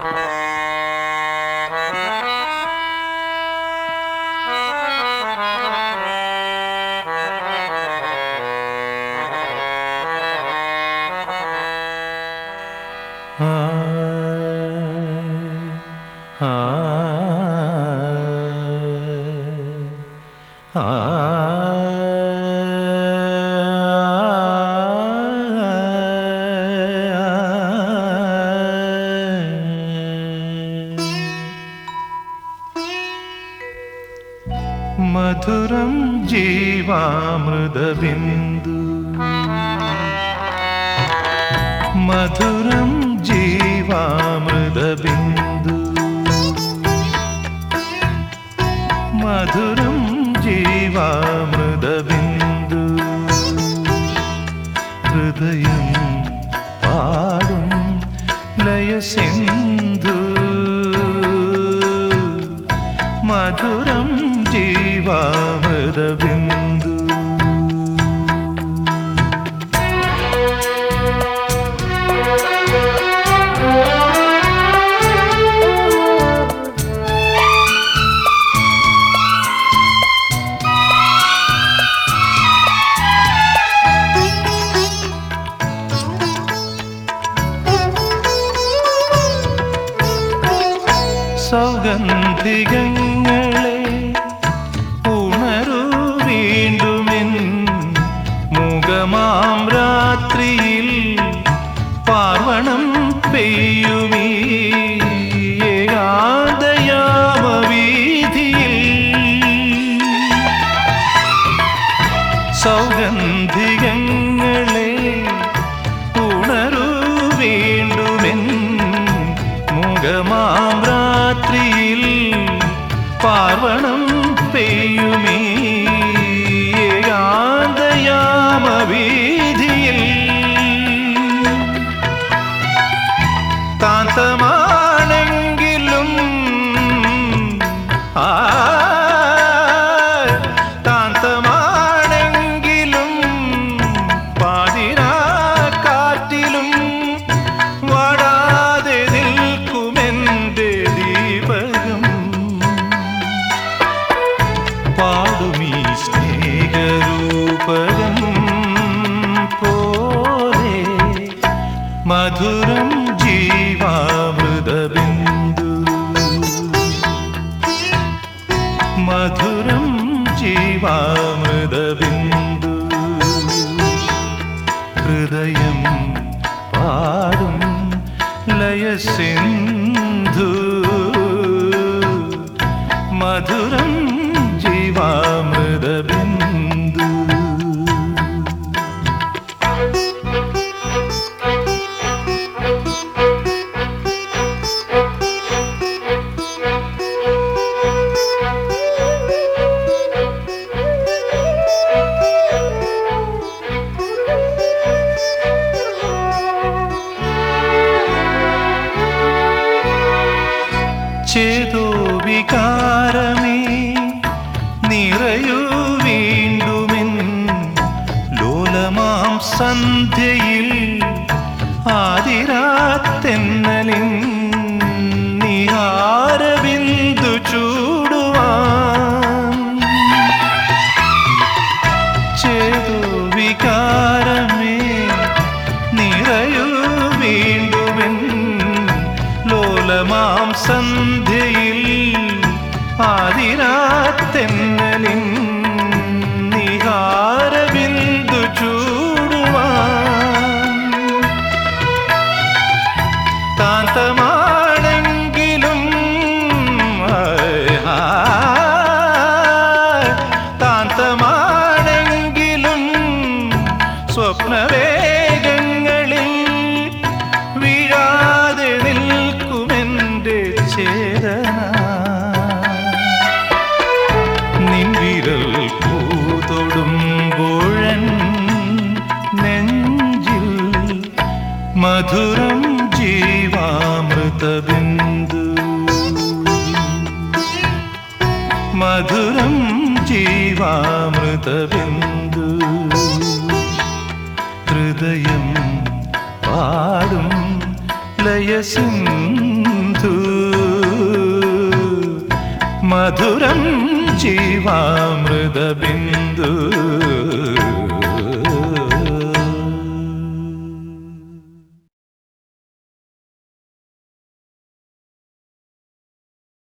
Ah, ah, ah. ah, ah. മധുരം ജീവാമൃതബിന്ദു. മധുരം ജീവാമൃതബിന്ദു. മധുരം ജീവാമൃതബിന്ദു. ഹൃദയം പാടും ലയസിന്ധു. മധുരം ജീവാമൃതബിന്ദു സൗഗന്ധികങ്ങളെ ഉണരൂ മുഖമാം രാത്രിയിൽ പാർവണം പെയ്യുമീ. സൗഗന്ധികങ്ങളെ ഉണരൂ വീണ്ടുമെൻ. മുഖമാം രാത്രിയിൽ പാർവണം ஆ മധുരം ജീവാമൃതബിന്ദു ഹൃദയം പാടും ലയസിന്ധു മധുരം ചേതോ വികാരമേ. നിറയൂ വീണ്ടുമെൻ ലോലമാം സന്ധ്യയിൽ ആതിരാത്തെന്നലിൻ ലോലമാം സന്ധ്യയിൽ ആതിരാത്തെന്നലിൻ मधुरं जीवामृतबिन्दु मधुरं जीवामृतबिन्दु हृदयं पाडुं लयसिन्धु मधुरं जीवामृतबिन्दु